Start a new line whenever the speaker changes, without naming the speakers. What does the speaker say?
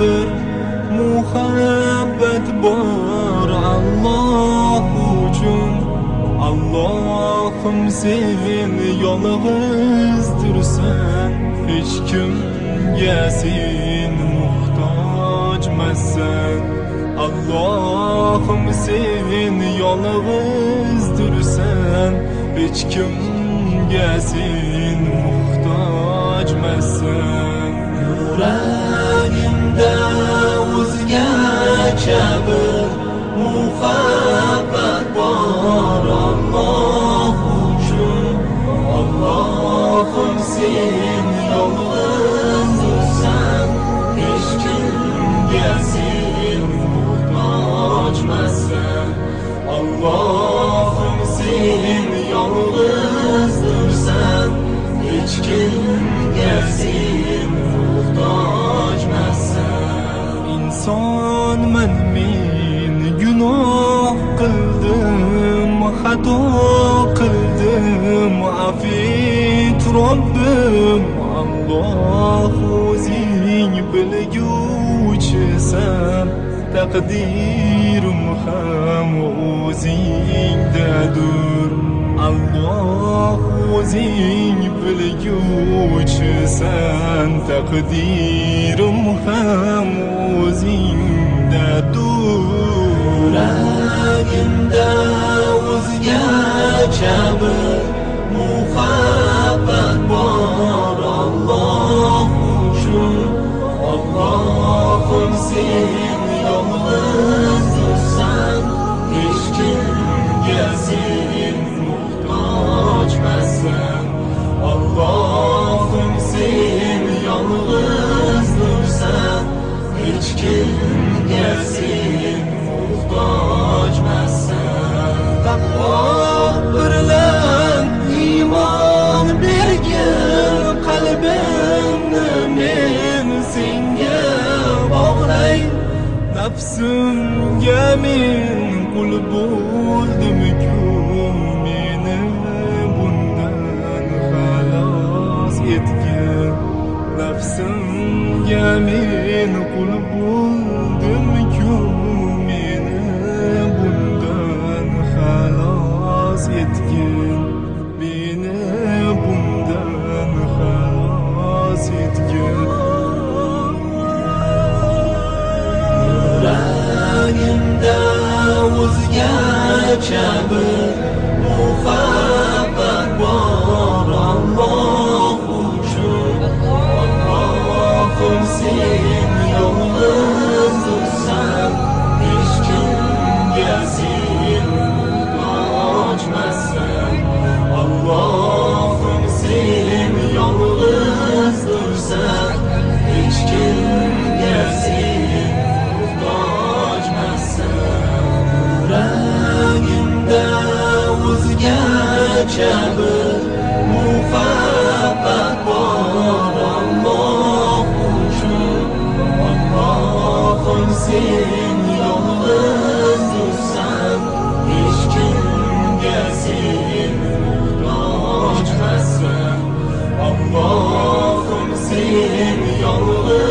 bir muhabbat bor Alloh uchun Allohim sen. Yolg'izdirsan hech kimga sen. Muhtojmasan Allohim sen. Yolg'izdirsan hech kimga sen. Muhtojmasan yuragimda uchun Allohim afit robbim Alloh o'zing bilguvchisan taqdirim ham o'zingdadir Alloh o'zing bilguvchisan taqdirim ham o'zingdadir Allohim nafsimga men qul bo'ldim-ku meni bundan xalos etgin nafsimga men qul bo'ldim-ku يجبر مخبر ورا الله وجود والله خمسين yalnız dursan hiç kim gelsin açmazsan yalnız dursan شب موفق بار الله شد الله senin yalnız dursan Hiç kimgesin yalnız